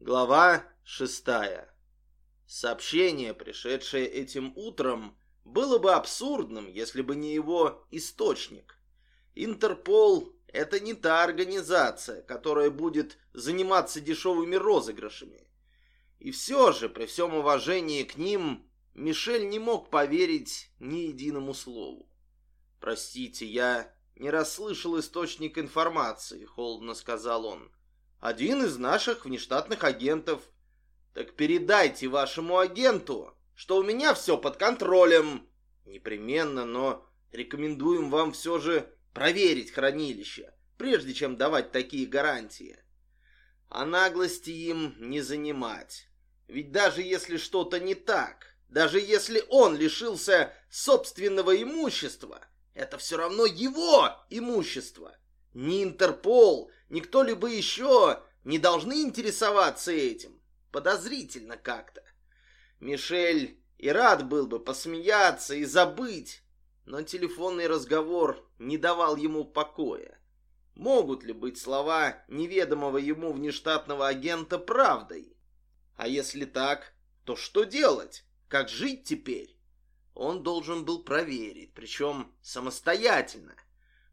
Глава шестая. Сообщение, пришедшее этим утром, было бы абсурдным, если бы не его источник. Интерпол – это не та организация, которая будет заниматься дешевыми розыгрышами. И все же, при всем уважении к ним, Мишель не мог поверить ни единому слову. «Простите, я не расслышал источник информации», — холодно сказал он. Один из наших внештатных агентов. Так передайте вашему агенту, что у меня все под контролем. Непременно, но рекомендуем вам все же проверить хранилище, прежде чем давать такие гарантии. А наглости им не занимать. Ведь даже если что-то не так, даже если он лишился собственного имущества, это все равно его имущество. Ни Интерпол, ни кто-либо еще не должны интересоваться этим. Подозрительно как-то. Мишель и рад был бы посмеяться и забыть, но телефонный разговор не давал ему покоя. Могут ли быть слова неведомого ему внештатного агента правдой? А если так, то что делать? Как жить теперь? Он должен был проверить, причем самостоятельно –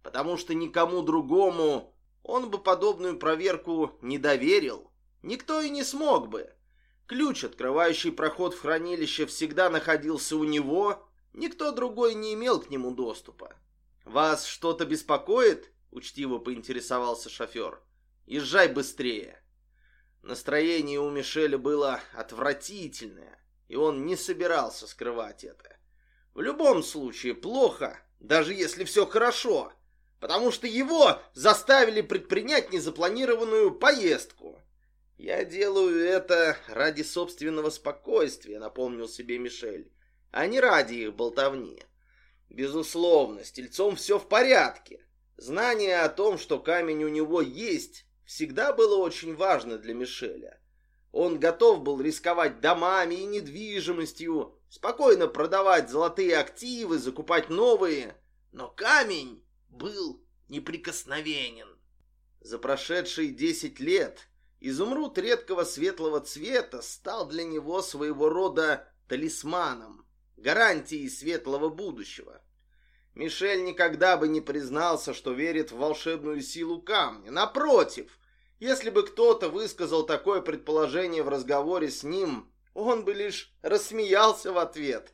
потому что никому другому он бы подобную проверку не доверил. Никто и не смог бы. Ключ, открывающий проход в хранилище, всегда находился у него, никто другой не имел к нему доступа. «Вас что-то беспокоит?» — учтиво поинтересовался шофер. «Езжай быстрее». Настроение у Мишеля было отвратительное, и он не собирался скрывать это. В любом случае плохо, даже если все хорошо — потому что его заставили предпринять незапланированную поездку. Я делаю это ради собственного спокойствия, напомнил себе Мишель, а не ради их болтовни. Безусловно, с тельцом все в порядке. Знание о том, что камень у него есть, всегда было очень важно для Мишеля. Он готов был рисковать домами и недвижимостью, спокойно продавать золотые активы, закупать новые. Но камень был неприкосновенен. За прошедшие десять лет изумруд редкого светлого цвета стал для него своего рода талисманом, гарантией светлого будущего. Мишель никогда бы не признался, что верит в волшебную силу камня. Напротив, если бы кто-то высказал такое предположение в разговоре с ним, он бы лишь рассмеялся в ответ.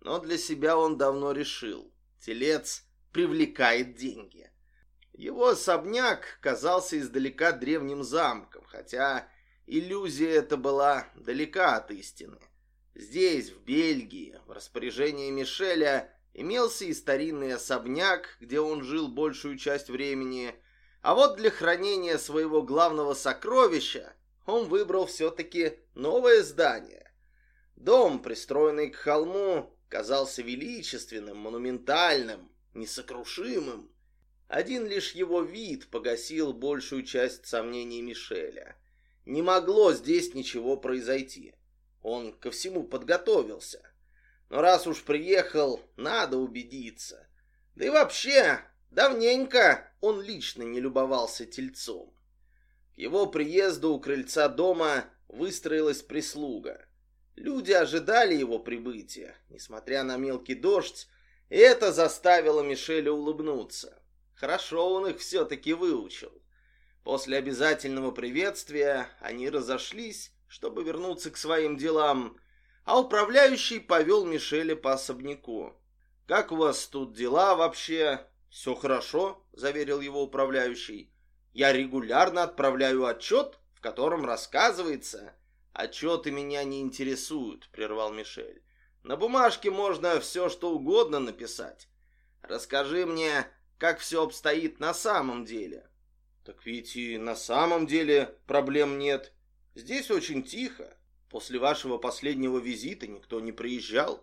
Но для себя он давно решил. Телец привлекает деньги. Его особняк казался издалека древним замком, хотя иллюзия эта была далека от истины. Здесь, в Бельгии, в распоряжении Мишеля имелся и старинный особняк, где он жил большую часть времени, а вот для хранения своего главного сокровища он выбрал все-таки новое здание. Дом, пристроенный к холму, казался величественным, монументальным, несокрушимым. Один лишь его вид погасил большую часть сомнений Мишеля. Не могло здесь ничего произойти. Он ко всему подготовился. Но раз уж приехал, надо убедиться. Да и вообще, давненько он лично не любовался тельцом. К его приезду у крыльца дома выстроилась прислуга. Люди ожидали его прибытия, несмотря на мелкий дождь, и это заставило Мишеля улыбнуться. Хорошо он их все-таки выучил. После обязательного приветствия они разошлись, чтобы вернуться к своим делам, а управляющий повел Мишеля по особняку. «Как у вас тут дела вообще?» «Все хорошо», — заверил его управляющий. «Я регулярно отправляю отчет, в котором рассказывается...» «Отчеты меня не интересуют», — прервал Мишель. «На бумажке можно все, что угодно написать. Расскажи мне, как все обстоит на самом деле. Так ведь и на самом деле проблем нет. Здесь очень тихо. После вашего последнего визита никто не приезжал.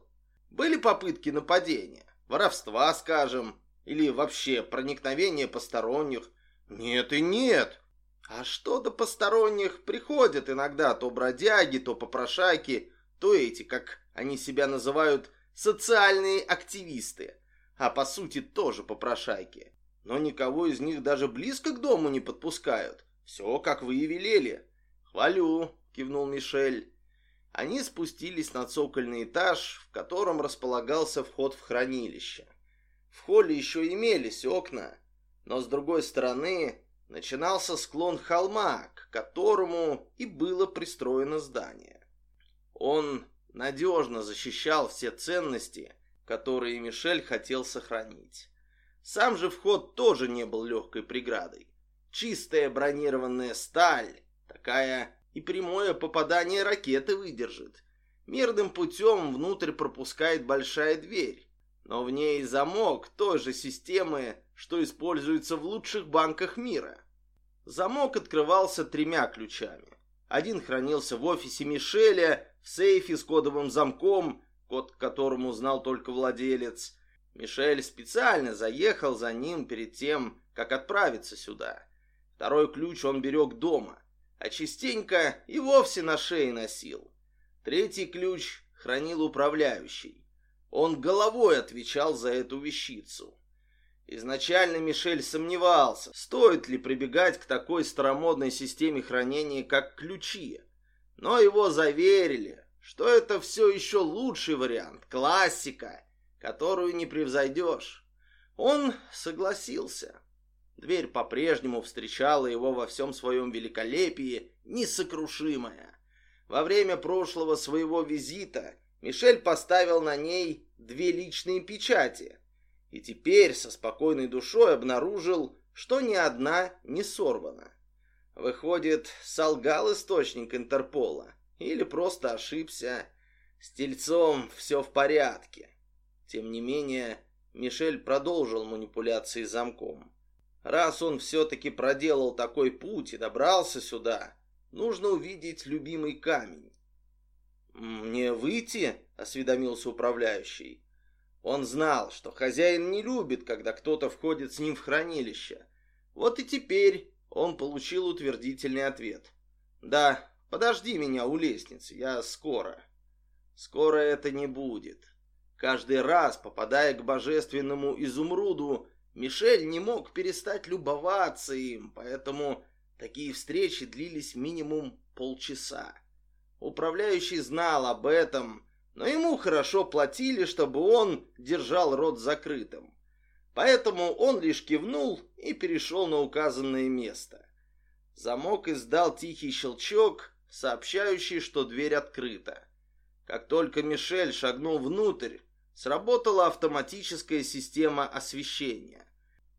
Были попытки нападения, воровства, скажем, или вообще проникновения посторонних? Нет и нет. А что до посторонних приходят иногда то бродяги, то попрошайки, то эти, как они себя называют, социальные активисты а по сути тоже попрошайки. Но никого из них даже близко к дому не подпускают. Все, как вы и велели. Хвалю, — кивнул Мишель. Они спустились на цокольный этаж, в котором располагался вход в хранилище. В холле еще имелись окна, но с другой стороны начинался склон холма, к которому и было пристроено здание. Он надежно защищал все ценности, которые Мишель хотел сохранить. Сам же вход тоже не был легкой преградой. Чистая бронированная сталь, такая и прямое попадание ракеты выдержит. Мирным путем внутрь пропускает большая дверь, но в ней замок той же системы, что используется в лучших банках мира. Замок открывался тремя ключами. Один хранился в офисе Мишеля, в сейфе с кодовым замком, код к которому знал только владелец. Мишель специально заехал за ним перед тем, как отправиться сюда. Второй ключ он берег дома, а частенько и вовсе на шее носил. Третий ключ хранил управляющий. Он головой отвечал за эту вещицу. Изначально Мишель сомневался, стоит ли прибегать к такой старомодной системе хранения, как ключи. Но его заверили, что это все еще лучший вариант, классика, которую не превзойдешь. Он согласился. Дверь по-прежнему встречала его во всем своем великолепии, несокрушимая. Во время прошлого своего визита Мишель поставил на ней две личные печати. И теперь со спокойной душой обнаружил, что ни одна не сорвана. Выходит, солгал источник Интерпола. Или просто ошибся. С тельцом все в порядке. Тем не менее, Мишель продолжил манипуляции замком. Раз он все-таки проделал такой путь и добрался сюда, нужно увидеть любимый камень. «Мне выйти?» — осведомился управляющий. Он знал, что хозяин не любит, когда кто-то входит с ним в хранилище. Вот и теперь он получил утвердительный ответ. «Да, подожди меня у лестницы, я скоро». «Скоро это не будет». Каждый раз, попадая к божественному изумруду, Мишель не мог перестать любоваться им, поэтому такие встречи длились минимум полчаса. Управляющий знал об этом, но ему хорошо платили, чтобы он держал рот закрытым. Поэтому он лишь кивнул и перешел на указанное место. Замок издал тихий щелчок, сообщающий, что дверь открыта. Как только Мишель шагнул внутрь, сработала автоматическая система освещения.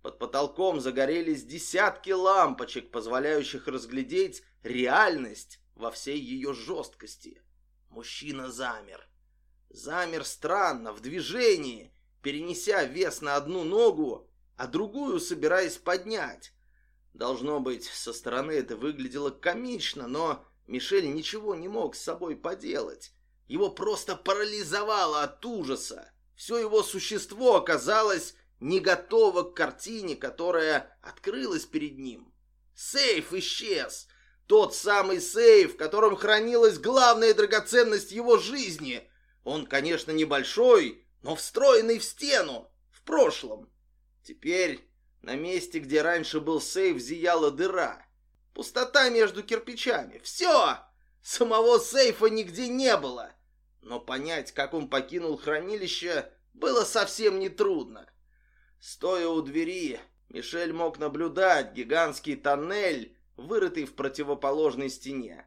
Под потолком загорелись десятки лампочек, позволяющих разглядеть реальность во всей ее жесткости. Мужчина замер. Замер странно, в движении, перенеся вес на одну ногу, а другую собираясь поднять. Должно быть, со стороны это выглядело комично, но Мишель ничего не мог с собой поделать. Его просто парализовало от ужаса. Все его существо оказалось не готова к картине, которая открылась перед ним. Сейф исчез. Тот самый сейф, в котором хранилась главная драгоценность его жизни. Он, конечно, небольшой, но встроенный в стену, в прошлом. Теперь на месте, где раньше был сейф, зияла дыра. Пустота между кирпичами. Все! Самого сейфа нигде не было. Но понять, как он покинул хранилище, было совсем нетрудно. Стоя у двери, Мишель мог наблюдать гигантский тоннель, вырытый в противоположной стене.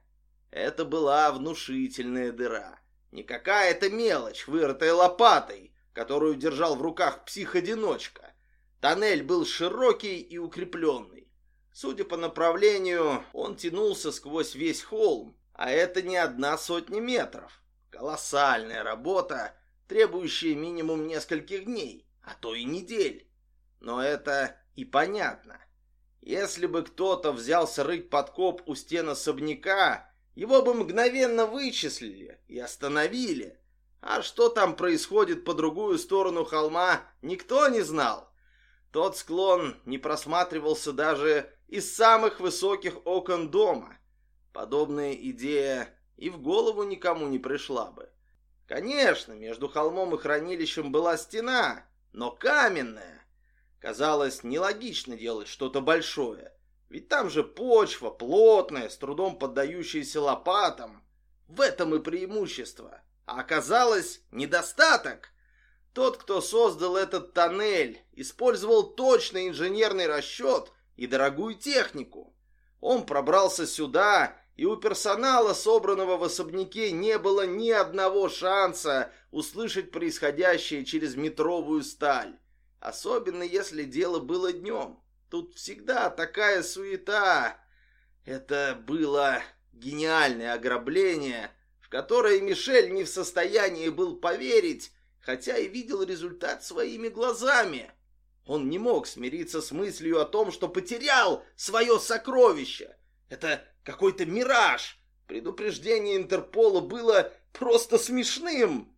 Это была внушительная дыра. Не какая-то мелочь, вырытая лопатой, которую держал в руках псих-одиночка. Тоннель был широкий и укрепленный. Судя по направлению, он тянулся сквозь весь холм, а это не одна сотня метров. Колоссальная работа, требующая минимум нескольких дней а то и недель. Но это и понятно. Если бы кто-то взялся рыть подкоп у стен особняка, его бы мгновенно вычислили и остановили. А что там происходит по другую сторону холма, никто не знал. Тот склон не просматривался даже из самых высоких окон дома. Подобная идея и в голову никому не пришла бы. Конечно, между холмом и хранилищем была стена, но каменная. Казалось, нелогично делать что-то большое, Ведь там же почва плотная, с трудом поддающаяся лопатам. В этом и преимущество. А оказалось недостаток. Тот, кто создал этот тоннель, использовал точный инженерный расчет и дорогую технику. Он пробрался сюда, и у персонала, собранного в особняке, не было ни одного шанса услышать происходящее через метровую сталь. Особенно если дело было днем. Тут всегда такая суета. Это было гениальное ограбление, в которое Мишель не в состоянии был поверить, хотя и видел результат своими глазами. Он не мог смириться с мыслью о том, что потерял свое сокровище. Это какой-то мираж. Предупреждение Интерпола было просто смешным.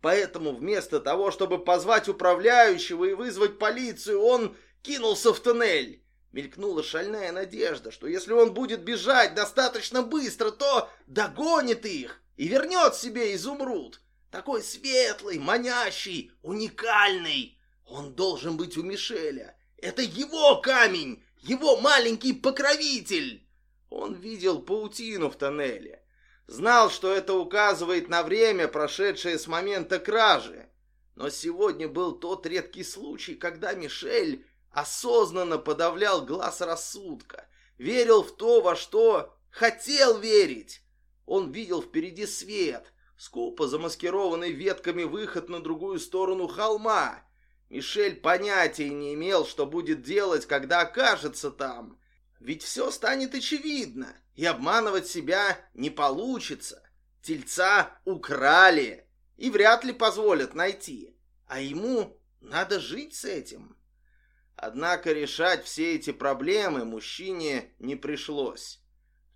Поэтому вместо того, чтобы позвать управляющего и вызвать полицию, он кинулся в туннель. Мелькнула шальная надежда, что если он будет бежать достаточно быстро, то догонит их и вернет себе изумруд. Такой светлый, манящий, уникальный. Он должен быть у Мишеля. Это его камень, его маленький покровитель. Он видел паутину в тоннеле. Знал, что это указывает на время, прошедшее с момента кражи. Но сегодня был тот редкий случай, когда Мишель осознанно подавлял глаз рассудка, верил в то, во что хотел верить. Он видел впереди свет, скупо замаскированный ветками выход на другую сторону холма. Мишель понятия не имел, что будет делать, когда окажется там. Ведь все станет очевидно, и обманывать себя не получится. Тельца украли и вряд ли позволят найти, а ему надо жить с этим. Однако решать все эти проблемы мужчине не пришлось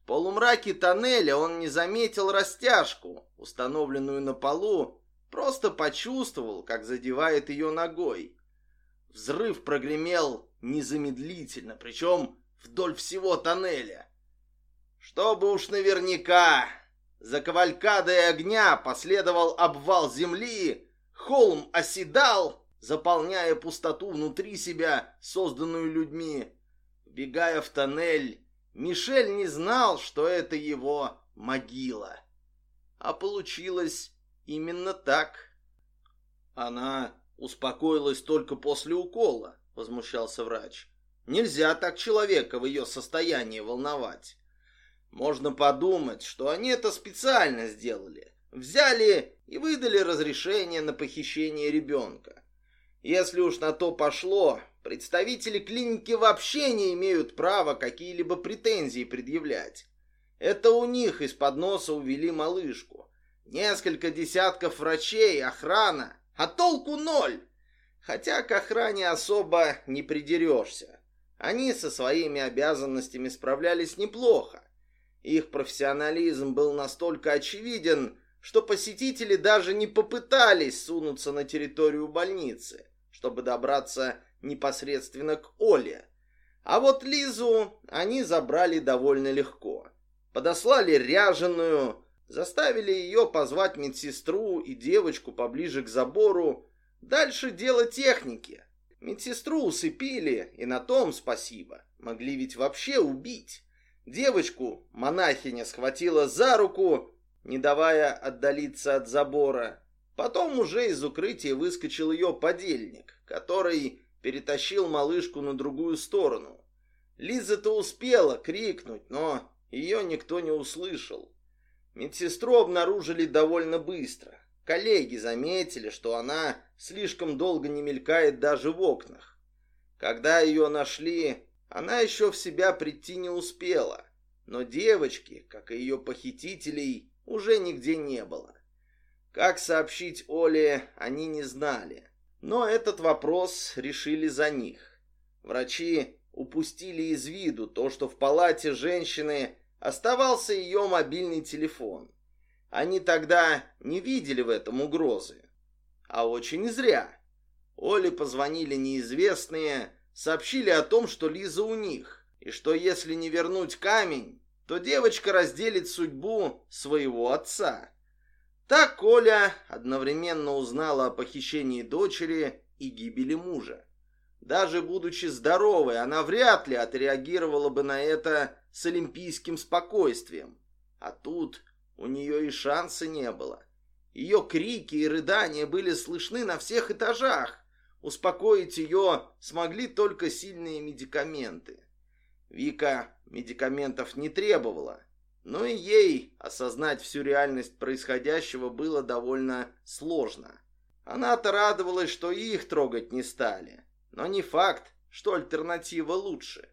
полумраке тоннеля он не заметил растяжку, установленную на полу, просто почувствовал, как задевает ее ногой. Взрыв прогремел незамедлительно, причем вдоль всего тоннеля. Чтобы уж наверняка, за кавалькадой огня последовал обвал земли, холм оседал, заполняя пустоту внутри себя, созданную людьми. Бегая в тоннель, Мишель не знал, что это его могила. А получилось именно так. Она успокоилась только после укола, возмущался врач. Нельзя так человека в ее состоянии волновать. Можно подумать, что они это специально сделали. Взяли и выдали разрешение на похищение ребенка. Если уж на то пошло, Представители клиники вообще не имеют права какие-либо претензии предъявлять. Это у них из-под носа увели малышку. Несколько десятков врачей, охрана, а толку ноль. Хотя к охране особо не придерешься. Они со своими обязанностями справлялись неплохо. Их профессионализм был настолько очевиден, что посетители даже не попытались сунуться на территорию больницы, чтобы добраться непосредственно к Оле. А вот Лизу они забрали довольно легко. Подослали ряженую, заставили ее позвать медсестру и девочку поближе к забору. Дальше дело техники. Медсестру усыпили, и на том спасибо. Могли ведь вообще убить. Девочку монахиня схватила за руку, не давая отдалиться от забора. Потом уже из укрытия выскочил ее подельник, который перетащил малышку на другую сторону. Лиза-то успела крикнуть, но ее никто не услышал. Медсестру обнаружили довольно быстро. Коллеги заметили, что она слишком долго не мелькает даже в окнах. Когда ее нашли, она еще в себя прийти не успела. Но девочки, как и ее похитителей, уже нигде не было. Как сообщить Оле, они не знали. Но этот вопрос решили за них. Врачи упустили из виду то, что в палате женщины оставался ее мобильный телефон. Они тогда не видели в этом угрозы. А очень зря. Оле позвонили неизвестные, сообщили о том, что Лиза у них, и что если не вернуть камень, то девочка разделит судьбу своего отца. Так Коля одновременно узнала о похищении дочери и гибели мужа. Даже будучи здоровой, она вряд ли отреагировала бы на это с олимпийским спокойствием. А тут у нее и шанса не было. Ее крики и рыдания были слышны на всех этажах. Успокоить ее смогли только сильные медикаменты. Вика медикаментов не требовала, но и ей осознать всю реальность происходящего было довольно сложно. Она-то радовалась, что их трогать не стали. Но не факт, что альтернатива лучше.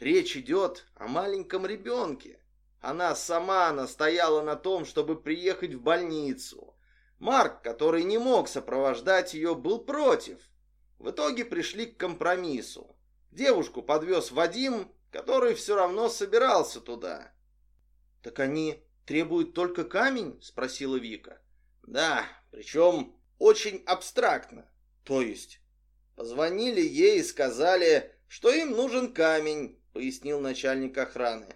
Речь идет о маленьком ребенке. Она сама настояла на том, чтобы приехать в больницу. Марк, который не мог сопровождать ее, был против. В итоге пришли к компромиссу. Девушку подвез Вадим, который все равно собирался туда. «Так они требуют только камень?» – спросила Вика. «Да, причем очень абстрактно. То есть?» Позвонили ей и сказали, что им нужен камень, пояснил начальник охраны.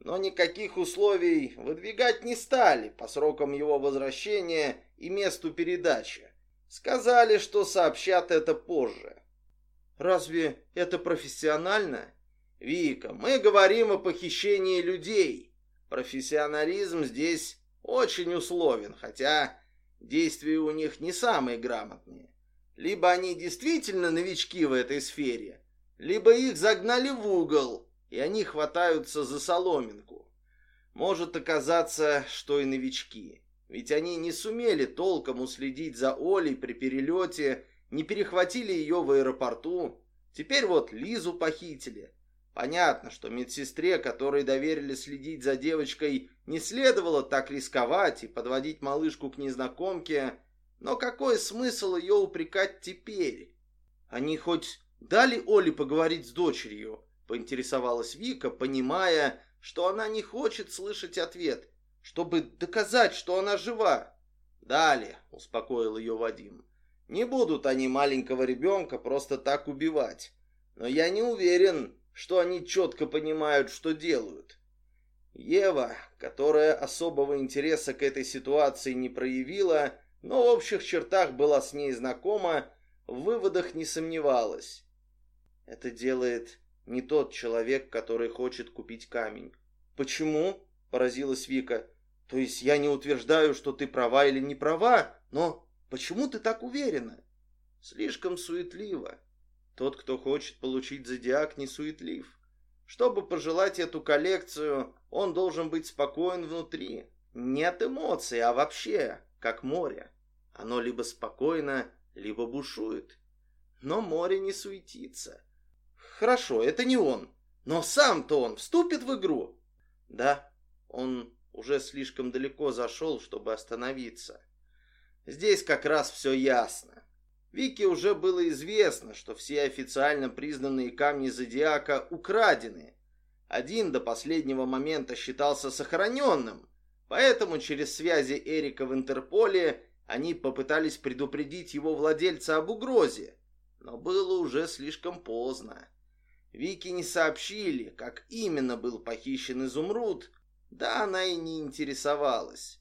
Но никаких условий выдвигать не стали по срокам его возвращения и месту передачи. Сказали, что сообщат это позже. Разве это профессионально? Вика, мы говорим о похищении людей. Профессионализм здесь очень условен, хотя действия у них не самые грамотные. Либо они действительно новички в этой сфере, либо их загнали в угол, и они хватаются за соломинку. Может оказаться, что и новички. Ведь они не сумели толком уследить за Олей при перелете, не перехватили ее в аэропорту. Теперь вот Лизу похитили. Понятно, что медсестре, которой доверили следить за девочкой, не следовало так рисковать и подводить малышку к незнакомке, но какой смысл ее упрекать теперь? Они хоть дали Оле поговорить с дочерью? Поинтересовалась Вика, понимая, что она не хочет слышать ответ, чтобы доказать, что она жива. Дали, успокоил ее Вадим. Не будут они маленького ребенка просто так убивать. Но я не уверен, что они четко понимают, что делают. Ева, которая особого интереса к этой ситуации не проявила, но в общих чертах была с ней знакома, в выводах не сомневалась. Это делает не тот человек, который хочет купить камень. Почему? Поразилась Вика. То есть я не утверждаю, что ты права или не права, но почему ты так уверена? Слишком суетливо. Тот, кто хочет получить зодиак, не суетлив. Чтобы пожелать эту коллекцию, он должен быть спокоен внутри. Нет эмоций, а вообще, как море. Оно либо спокойно, либо бушует. Но море не суетится. Хорошо, это не он. Но сам-то он вступит в игру. Да, он уже слишком далеко зашел, чтобы остановиться. Здесь как раз все ясно. Вике уже было известно, что все официально признанные камни зодиака украдены. Один до последнего момента считался сохраненным, поэтому через связи Эрика в Интерполе они попытались предупредить его владельца об угрозе, но было уже слишком поздно. Вики не сообщили, как именно был похищен изумруд, да она и не интересовалась.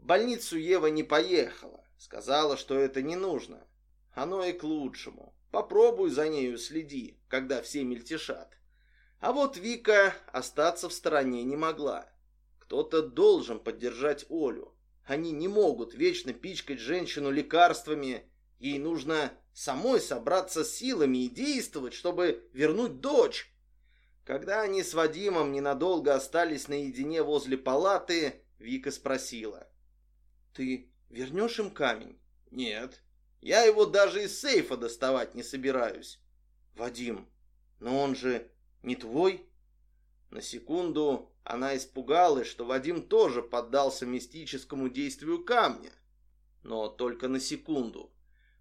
В больницу Ева не поехала, сказала, что это не нужно. Оно и к лучшему. Попробуй за нею следи, когда все мельтешат. А вот Вика остаться в стороне не могла. Кто-то должен поддержать Олю. Они не могут вечно пичкать женщину лекарствами. Ей нужно самой собраться силами и действовать, чтобы вернуть дочь. Когда они с Вадимом ненадолго остались наедине возле палаты, Вика спросила. «Ты вернешь им камень?» «Нет. Я его даже из сейфа доставать не собираюсь». «Вадим, но он же не твой?» На секунду она испугалась, что Вадим тоже поддался мистическому действию камня. Но только на секунду.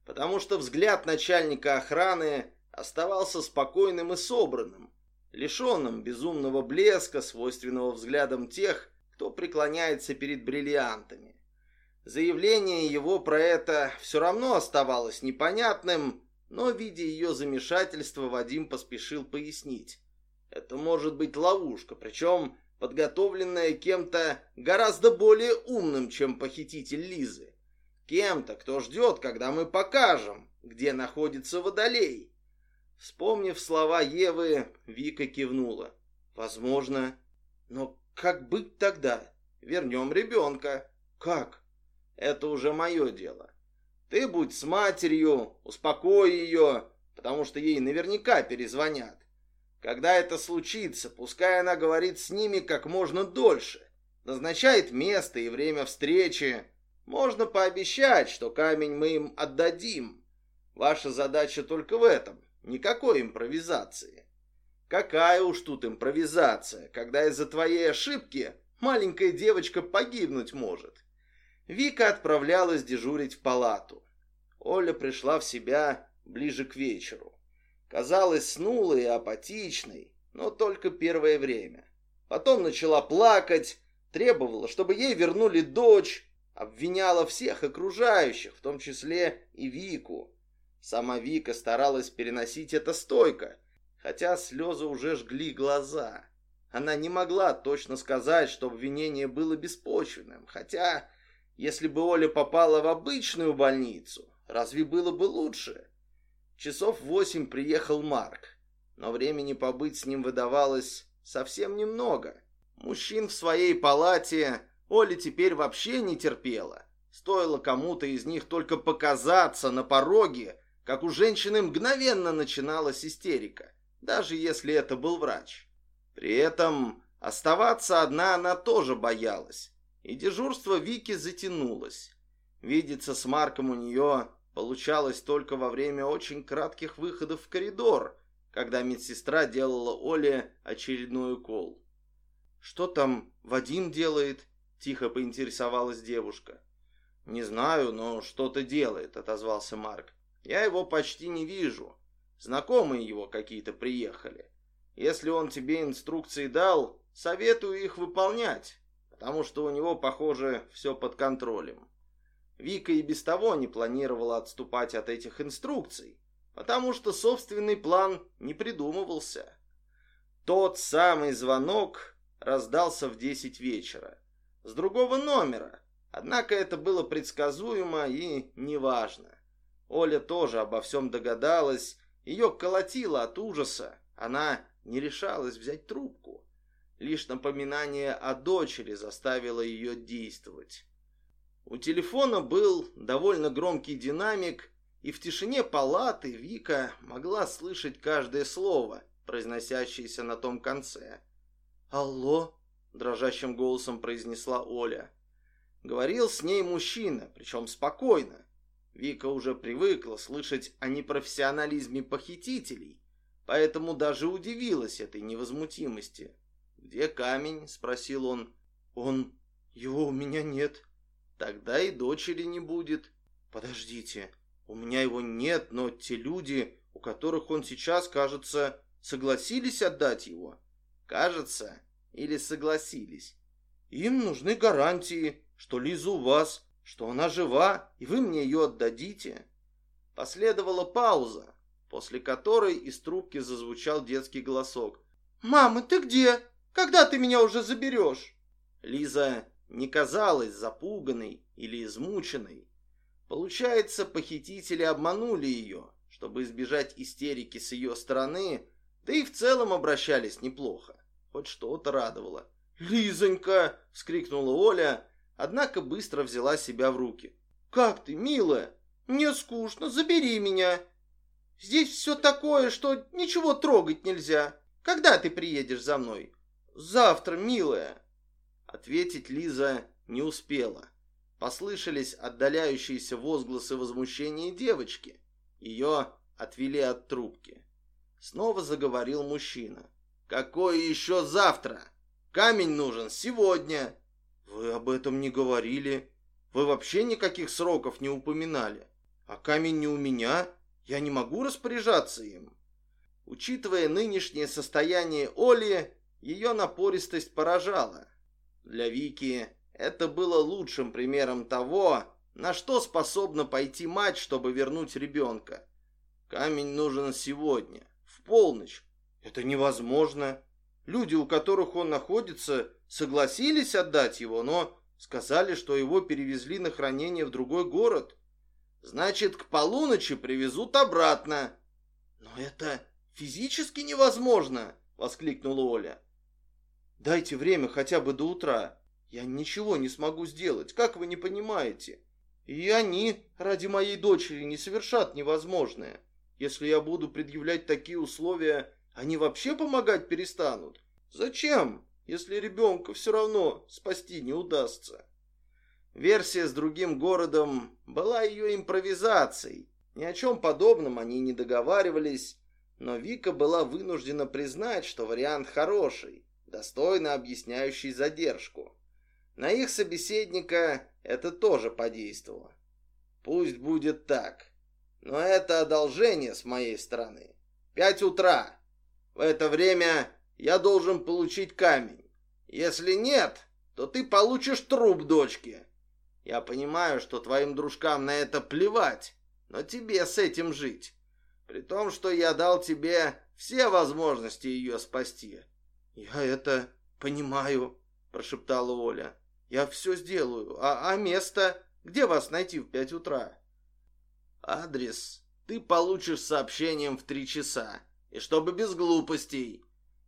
Потому что взгляд начальника охраны оставался спокойным и собранным, лишенным безумного блеска, свойственного взглядам тех, кто преклоняется перед бриллиантами. Заявление его про это все равно оставалось непонятным, но, видя ее замешательство, Вадим поспешил пояснить. Это может быть ловушка, причем подготовленная кем-то гораздо более умным, чем похититель Лизы. Кем-то, кто ждет, когда мы покажем, где находится Водолей. Вспомнив слова Евы, Вика кивнула. Возможно. Но как быть тогда? Вернем ребенка. Как? Это уже мое дело. Ты будь с матерью, успокой ее, потому что ей наверняка перезвонят. Когда это случится, пускай она говорит с ними как можно дольше. Назначает место и время встречи. Можно пообещать, что камень мы им отдадим. Ваша задача только в этом. Никакой импровизации. Какая уж тут импровизация, когда из-за твоей ошибки маленькая девочка погибнуть может. Вика отправлялась дежурить в палату. Оля пришла в себя ближе к вечеру. Казалась снулой и апатичной, но только первое время. Потом начала плакать, требовала, чтобы ей вернули дочь, обвиняла всех окружающих, в том числе и Вику. Сама Вика старалась переносить это стойко, хотя слезы уже жгли глаза. Она не могла точно сказать, что обвинение было беспочвенным, хотя, если бы Оля попала в обычную больницу, разве было бы лучше? Часов восемь приехал Марк, но времени побыть с ним выдавалось совсем немного. Мужчин в своей палате Оля теперь вообще не терпела. Стоило кому-то из них только показаться на пороге, как у женщины мгновенно начиналась истерика, даже если это был врач. При этом оставаться одна она тоже боялась, и дежурство Вики затянулось. Видеться с Марком у нее получалось только во время очень кратких выходов в коридор, когда медсестра делала Оле очередной укол. «Что там Вадим делает?» – тихо поинтересовалась девушка. «Не знаю, но что-то делает», – отозвался Марк. Я его почти не вижу. Знакомые его какие-то приехали. Если он тебе инструкции дал, советую их выполнять, потому что у него, похоже, все под контролем. Вика и без того не планировала отступать от этих инструкций, потому что собственный план не придумывался. Тот самый звонок раздался в десять вечера. С другого номера, однако это было предсказуемо и неважно. Оля тоже обо всем догадалась, ее колотило от ужаса. Она не решалась взять трубку. Лишь напоминание о дочери заставило ее действовать. У телефона был довольно громкий динамик, и в тишине палаты Вика могла слышать каждое слово, произносящееся на том конце. «Алло?» – дрожащим голосом произнесла Оля. Говорил с ней мужчина, причем спокойно. Вика уже привыкла слышать о непрофессионализме похитителей, поэтому даже удивилась этой невозмутимости. «Где камень?» — спросил он. «Он... его у меня нет». «Тогда и дочери не будет». «Подождите, у меня его нет, но те люди, у которых он сейчас, кажется, согласились отдать его». «Кажется, или согласились?» «Им нужны гарантии, что Лиза у вас, что она жива, и вы мне ее отдадите. Последовала пауза, после которой из трубки зазвучал детский голосок. «Мама, ты где? Когда ты меня уже заберешь?» Лиза не казалась запуганной или измученной. Получается, похитители обманули ее, чтобы избежать истерики с ее стороны, да и в целом обращались неплохо. Хоть что-то радовало. «Лизонька!» — вскрикнула Оля, однако быстро взяла себя в руки. «Как ты, милая? Мне скучно, забери меня. Здесь все такое, что ничего трогать нельзя. Когда ты приедешь за мной?» «Завтра, милая». Ответить Лиза не успела. Послышались отдаляющиеся возгласы возмущения девочки. Ее отвели от трубки. Снова заговорил мужчина. «Какое еще завтра? Камень нужен сегодня!» «Вы об этом не говорили. Вы вообще никаких сроков не упоминали. А камень не у меня. Я не могу распоряжаться им». Учитывая нынешнее состояние Оли, ее напористость поражала. Для Вики это было лучшим примером того, на что способна пойти мать, чтобы вернуть ребенка. Камень нужен сегодня, в полночь. Это невозможно. Люди, у которых он находится, согласились отдать его, но сказали, что его перевезли на хранение в другой город. Значит, к полуночи привезут обратно. Но это физически невозможно!» — воскликнула Оля. «Дайте время хотя бы до утра. Я ничего не смогу сделать, как вы не понимаете. И они ради моей дочери не совершат невозможное. Если я буду предъявлять такие условия, они вообще помогать перестанут. Зачем, если ребенка все равно спасти не удастся?» Версия с другим городом была ее импровизацией. Ни о чем подобном они не договаривались, но Вика была вынуждена признать, что вариант хороший, достойно объясняющий задержку. На их собеседника это тоже подействовало. Пусть будет так. Но это одолжение с моей стороны. Пять утра. В это время я должен получить камень. Если нет, то ты получишь труп дочки. Я понимаю, что твоим дружкам на это плевать, но тебе с этим жить. При том, что я дал тебе все возможности ее спасти. Я это понимаю, прошептала Оля. Я все сделаю. А, а место? Где вас найти в пять утра? Адрес ты получишь сообщением в три часа. И чтобы без глупостей.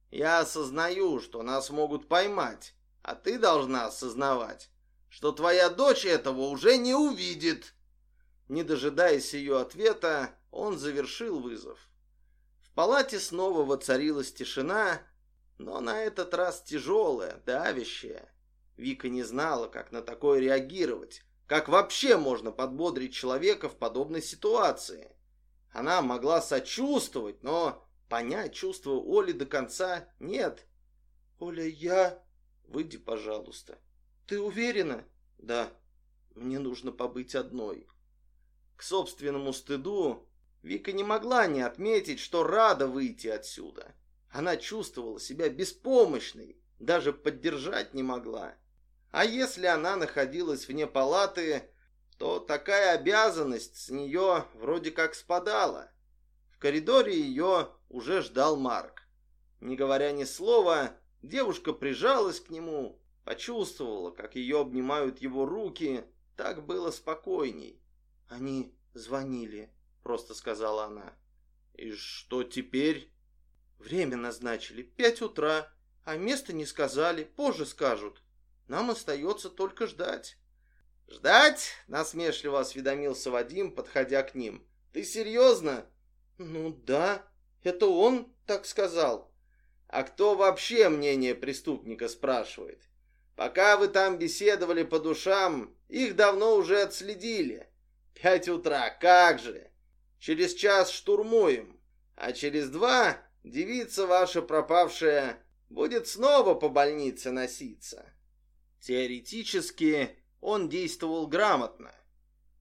Я осознаю, что нас могут поймать, а ты должна осознавать, что твоя дочь этого уже не увидит. Не дожидаясь ее ответа, он завершил вызов. В палате снова воцарилась тишина, но на этот раз тяжелая, давящая. Вика не знала, как на такое реагировать, как вообще можно подбодрить человека в подобной ситуации. Она могла сочувствовать, но понять чувства Оли до конца нет. «Оля, я...» «Выйди, пожалуйста». «Ты уверена?» «Да, мне нужно побыть одной». К собственному стыду Вика не могла не отметить, что рада выйти отсюда. Она чувствовала себя беспомощной, даже поддержать не могла. А если она находилась вне палаты, то такая обязанность с нее вроде как спадала. В коридоре ее уже ждал Марк. Не говоря ни слова, девушка прижалась к нему, Почувствовала, как ее обнимают его руки. Так было спокойней. Они звонили, просто сказала она. И что теперь? Время назначили. Пять утра. А место не сказали. Позже скажут. Нам остается только ждать. «Ждать?» — насмешливо осведомился Вадим, подходя к ним. «Ты серьезно?» «Ну да, это он так сказал». «А кто вообще мнение преступника спрашивает? Пока вы там беседовали по душам, их давно уже отследили. Пять утра, как же! Через час штурмуем, а через два девица ваша пропавшая будет снова по больнице носиться. Теоретически он действовал грамотно.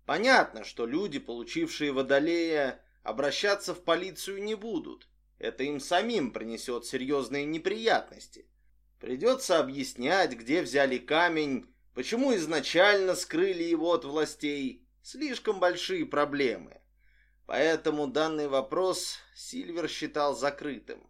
Понятно, что люди, получившие водолея, обращаться в полицию не будут. Это им самим принесет серьезные неприятности. Придется объяснять, где взяли камень, почему изначально скрыли его от властей. Слишком большие проблемы. Поэтому данный вопрос Сильвер считал закрытым.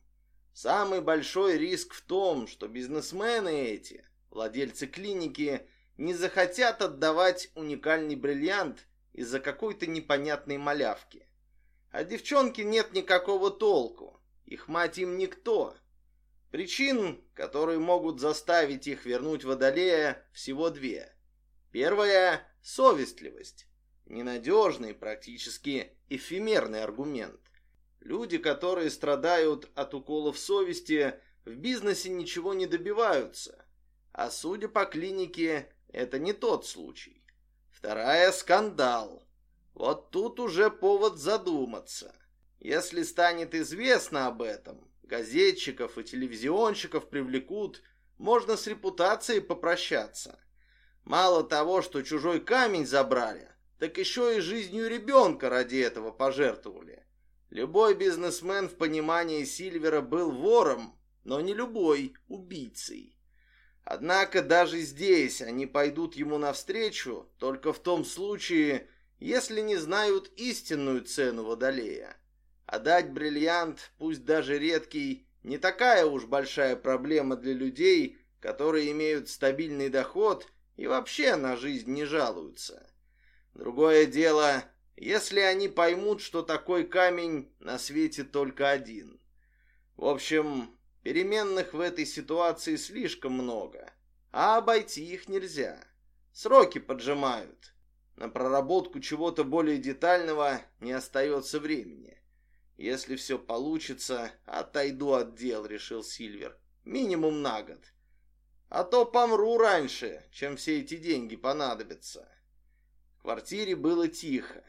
Самый большой риск в том, что бизнесмены эти, владельцы клиники, не захотят отдавать уникальный бриллиант из-за какой-то непонятной малявки. А девчонке нет никакого толку. Их мать им никто. Причин, которые могут заставить их вернуть Водолея, всего две. Первая – совестливость. Ненадежный, практически эфемерный аргумент. Люди, которые страдают от уколов совести, в бизнесе ничего не добиваются. А судя по клинике, это не тот случай. Вторая – скандал. Вот тут уже повод задуматься. Если станет известно об этом, газетчиков и телевизионщиков привлекут, можно с репутацией попрощаться. Мало того, что чужой камень забрали, так еще и жизнью ребенка ради этого пожертвовали. Любой бизнесмен в понимании Сильвера был вором, но не любой убийцей. Однако даже здесь они пойдут ему навстречу только в том случае, если не знают истинную цену Водолея. А дать бриллиант, пусть даже редкий, не такая уж большая проблема для людей, которые имеют стабильный доход и вообще на жизнь не жалуются. Другое дело, если они поймут, что такой камень на свете только один. В общем, переменных в этой ситуации слишком много, а обойти их нельзя. Сроки поджимают. На проработку чего-то более детального не остается времени. Если все получится, отойду от дел, решил Сильвер. Минимум на год. А то помру раньше, чем все эти деньги понадобятся. В квартире было тихо.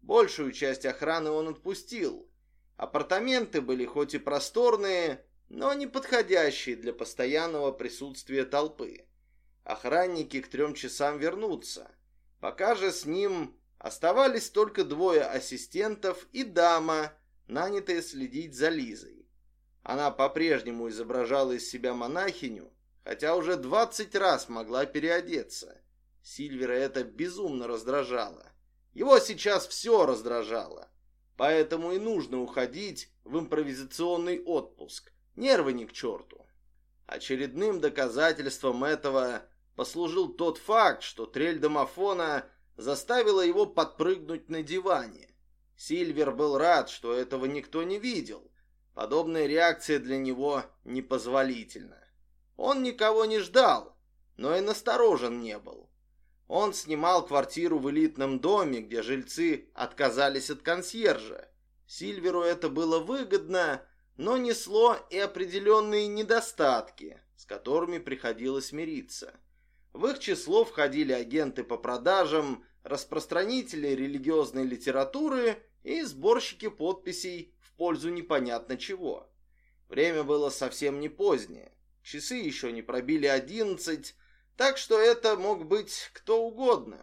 Большую часть охраны он отпустил. Апартаменты были хоть и просторные, но не подходящие для постоянного присутствия толпы. Охранники к трем часам вернутся. Пока же с ним оставались только двое ассистентов и дама, нанятая следить за Лизой. Она по-прежнему изображала из себя монахиню, хотя уже двадцать раз могла переодеться. Сильвера это безумно раздражало. Его сейчас все раздражало. Поэтому и нужно уходить в импровизационный отпуск. Нервы ни к черту. Очередным доказательством этого послужил тот факт, что трель домофона заставила его подпрыгнуть на диване. Сильвер был рад, что этого никто не видел. Подобная реакция для него непозволительна. Он никого не ждал, но и насторожен не был. Он снимал квартиру в элитном доме, где жильцы отказались от консьержа. Сильверу это было выгодно, но несло и определенные недостатки, с которыми приходилось мириться. В их число входили агенты по продажам, распространители религиозной литературы и сборщики подписей в пользу непонятно чего. Время было совсем не позднее. Часы еще не пробили одиннадцать, так что это мог быть кто угодно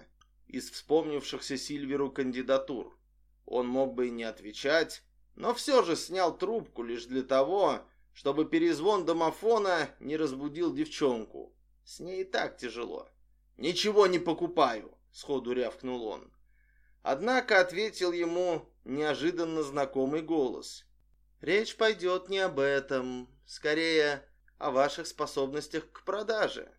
из вспомнившихся Сильверу кандидатур. Он мог бы и не отвечать, но все же снял трубку лишь для того, чтобы перезвон домофона не разбудил девчонку. С ней и так тяжело. «Ничего не покупаю», — сходу рявкнул он. Однако ответил ему неожиданно знакомый голос. «Речь пойдет не об этом, скорее о ваших способностях к продаже».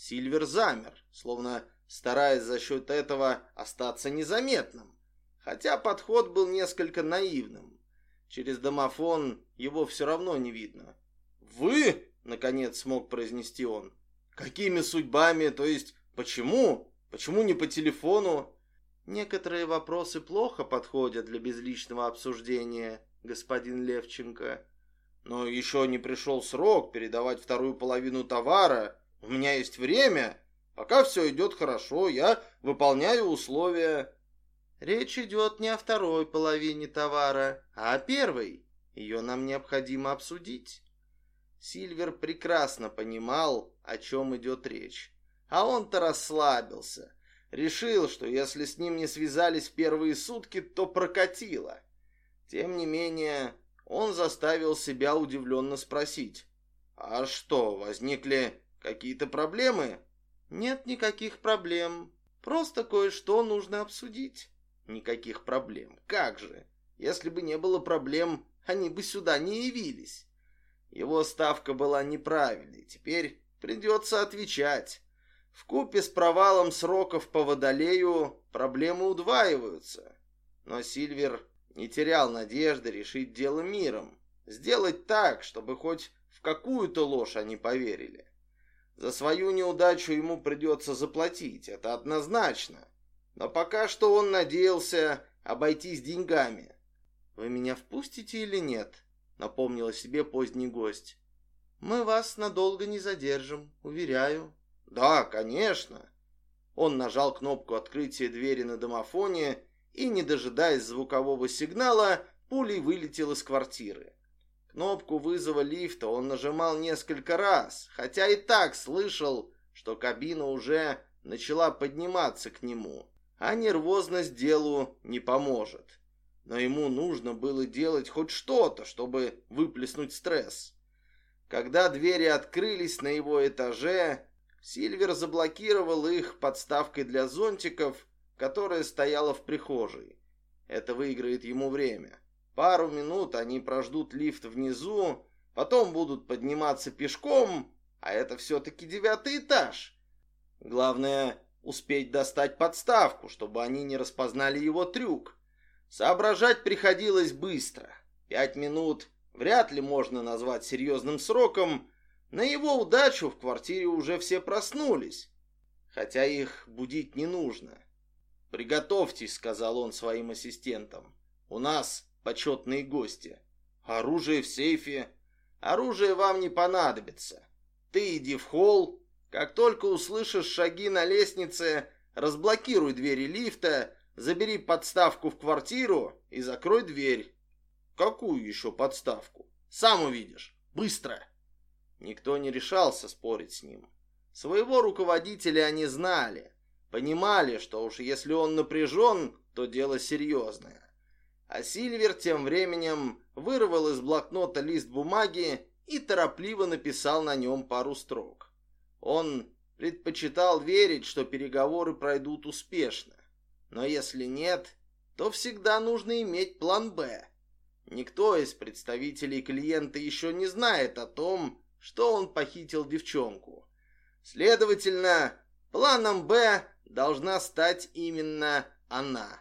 Сильвер замер, словно стараясь за счет этого остаться незаметным. Хотя подход был несколько наивным. Через домофон его все равно не видно. «Вы?» — наконец смог произнести он. «Какими судьбами? То есть, почему? Почему не по телефону?» «Некоторые вопросы плохо подходят для безличного обсуждения, господин Левченко». «Но еще не пришел срок передавать вторую половину товара. У меня есть время. Пока все идет хорошо, я выполняю условия. Речь идет не о второй половине товара, а о первой. Ее нам необходимо обсудить. Сильвер прекрасно понимал, о чем идет речь. А он-то расслабился. Решил, что если с ним не связались первые сутки, то прокатило. Тем не менее, он заставил себя удивленно спросить. «А что, возникли Какие-то проблемы? Нет никаких проблем. Просто кое-что нужно обсудить. Никаких проблем. Как же? Если бы не было проблем, они бы сюда не явились. Его ставка была неправильной. Теперь придется отвечать. В купе с провалом сроков по водолею проблемы удваиваются. Но Сильвер не терял надежды решить дело миром. Сделать так, чтобы хоть в какую-то ложь они поверили. За свою неудачу ему придется заплатить, это однозначно. Но пока что он надеялся обойтись деньгами. «Вы меня впустите или нет?» — напомнила себе поздний гость. «Мы вас надолго не задержим, уверяю». «Да, конечно». Он нажал кнопку открытия двери на домофоне и, не дожидаясь звукового сигнала, пулей вылетел из квартиры. Кнопку вызова лифта он нажимал несколько раз, хотя и так слышал, что кабина уже начала подниматься к нему, а нервозность делу не поможет. Но ему нужно было делать хоть что-то, чтобы выплеснуть стресс. Когда двери открылись на его этаже, Сильвер заблокировал их подставкой для зонтиков, которая стояла в прихожей. Это выиграет ему время. Пару минут они прождут лифт внизу, потом будут подниматься пешком, а это все-таки девятый этаж. Главное, успеть достать подставку, чтобы они не распознали его трюк. Соображать приходилось быстро. Пять минут вряд ли можно назвать серьезным сроком, на его удачу в квартире уже все проснулись, хотя их будить не нужно. «Приготовьтесь», — сказал он своим ассистентам. «У нас почетные гости. Оружие в сейфе. Оружие вам не понадобится. Ты иди в холл. Как только услышишь шаги на лестнице, разблокируй двери лифта, забери подставку в квартиру и закрой дверь. Какую еще подставку? Сам увидишь. Быстро. Никто не решался спорить с ним. Своего руководителя они знали. Понимали, что уж если он напряжен, то дело серьезное. А Сильвер тем временем вырвал из блокнота лист бумаги и торопливо написал на нем пару строк. Он предпочитал верить, что переговоры пройдут успешно. Но если нет, то всегда нужно иметь план «Б». Никто из представителей клиента еще не знает о том, что он похитил девчонку. Следовательно, планом «Б» должна стать именно она.